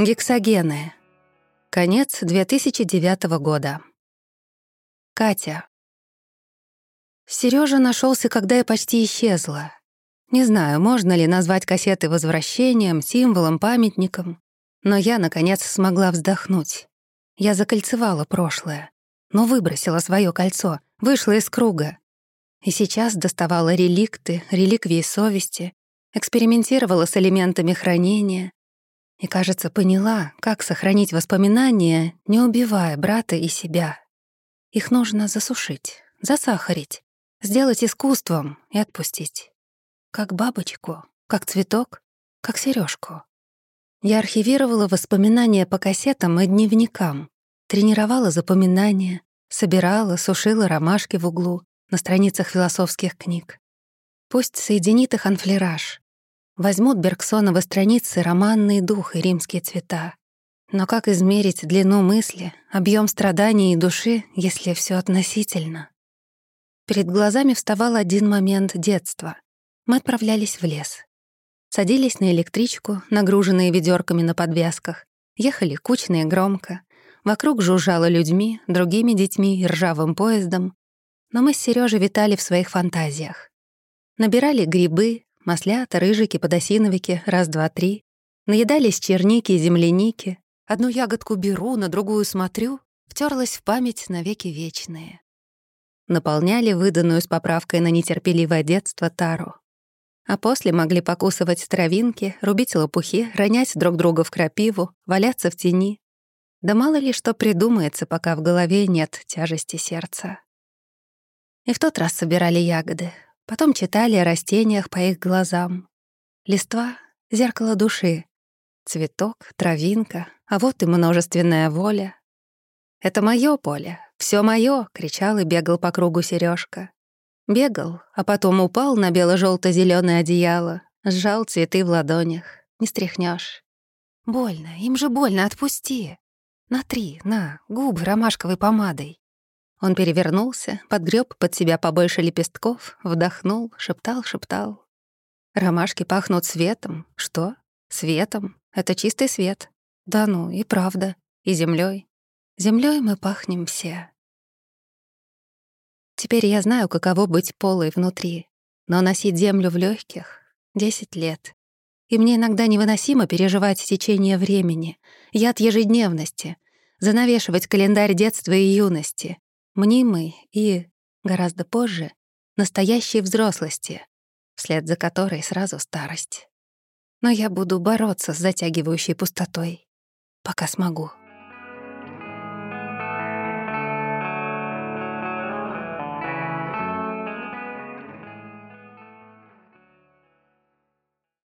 Гексогены. Конец 2009 года. Катя. Сережа нашелся, когда я почти исчезла. Не знаю, можно ли назвать кассеты возвращением, символом, памятником, но я, наконец, смогла вздохнуть. Я закольцевала прошлое, но выбросила свое кольцо, вышла из круга. И сейчас доставала реликты, реликвии совести, экспериментировала с элементами хранения, и, кажется, поняла, как сохранить воспоминания, не убивая брата и себя. Их нужно засушить, засахарить, сделать искусством и отпустить. Как бабочку, как цветок, как сережку. Я архивировала воспоминания по кассетам и дневникам, тренировала запоминания, собирала, сушила ромашки в углу на страницах философских книг. Пусть соединит их анфлераж, Возьмут Бергсоновы страницы романный дух и римские цвета. Но как измерить длину мысли, объем страданий и души, если все относительно? Перед глазами вставал один момент детства. Мы отправлялись в лес. Садились на электричку, нагруженные ведерками на подвязках, ехали кучно и громко. Вокруг жужжало людьми, другими детьми и ржавым поездом. Но мы с Сережей витали в своих фантазиях. Набирали грибы, Маслята, рыжики, подосиновики, раз-два-три. Наедались черники и земляники. Одну ягодку беру, на другую смотрю. Втерлась в память навеки вечные. Наполняли выданную с поправкой на нетерпеливое детство тару. А после могли покусывать травинки, рубить лопухи, ронять друг друга в крапиву, валяться в тени. Да мало ли что придумается, пока в голове нет тяжести сердца. И в тот раз собирали ягоды, Потом читали о растениях по их глазам. Листва — зеркало души. Цветок, травинка, а вот и множественная воля. «Это моё поле, всё моё!» — кричал и бегал по кругу Серёжка. Бегал, а потом упал на бело желто зеленое одеяло, сжал цветы в ладонях. Не стряхнешь. «Больно, им же больно, отпусти!» «На три, на, губы ромашковой помадой!» Он перевернулся, подгреб под себя побольше лепестков, вдохнул, шептал, шептал. Ромашки пахнут светом. Что? Светом. Это чистый свет. Да ну, и правда. И землей. Землей мы пахнем все. Теперь я знаю, каково быть полой внутри. Но носить землю в легких — десять лет. И мне иногда невыносимо переживать течение времени, яд ежедневности, занавешивать календарь детства и юности, мнимой и, гораздо позже, настоящей взрослости, вслед за которой сразу старость. Но я буду бороться с затягивающей пустотой, пока смогу.